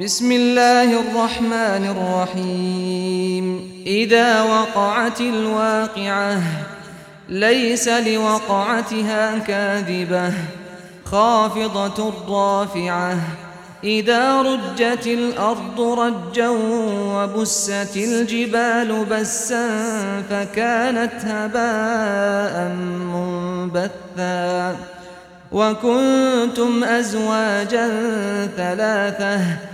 بسم الله الرحمن الرحيم إذا وقعت الواقعة ليس لوقعتها كاذبة خافضة الرافعة إذا رجت الأرض رجا وبست الجبال بسا فكانت هباء منبثا وكنتم أزواجا ثلاثة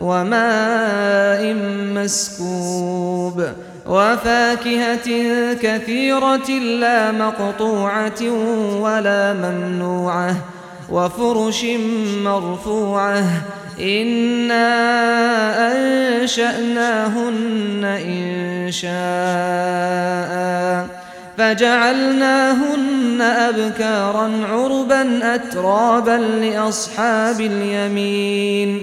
وماء مسكوب وفاكهة كثيرة لا مقطوعة ولا ممنوعة وفرش مرفوعة إنا أنشأناهن إن شاء فجعلناهن أبكارا عربا أترابا لأصحاب اليمين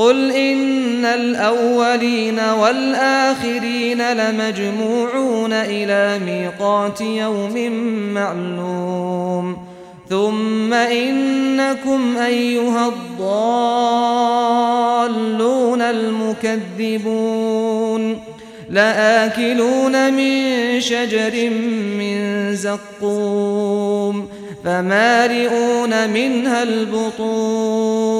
قل إن الأولين والآخرين لمجموعون إلى ميقات يوم معلوم. ثم إنكم أيها الضالون المكذبون. لآكلون من شجر من زقوم. فمارئون منها البطون.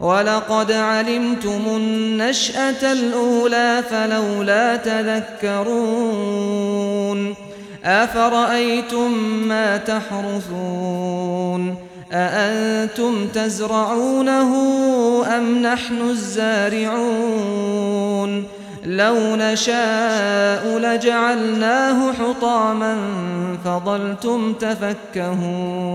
وَلَقَدْ عَلِمْتُمُ النَّشْأَةَ الْأُولَى فَلَوْلَا تَذَكَّرُونَ أَفَرَأَيْتُمْ مَا تَحْرُثُونَ أَأَنْتُمْ تَزْرَعُونَهُ أَمْ نَحْنُ الزَّارِعُونَ لَوْ نَشَاءُ لَجَعَلْنَاهُ حُطَامًا فَظَلْتُمْ تَفَكَّهُونَ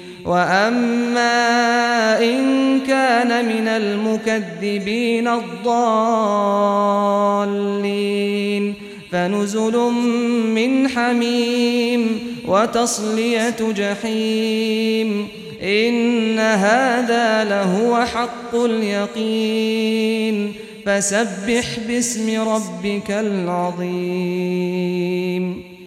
وأما إن كان من المكذبين الضالين فنزل من حميم وتصلية جحيم إن هذا لهو حق اليقين فسبح باسم ربك العظيم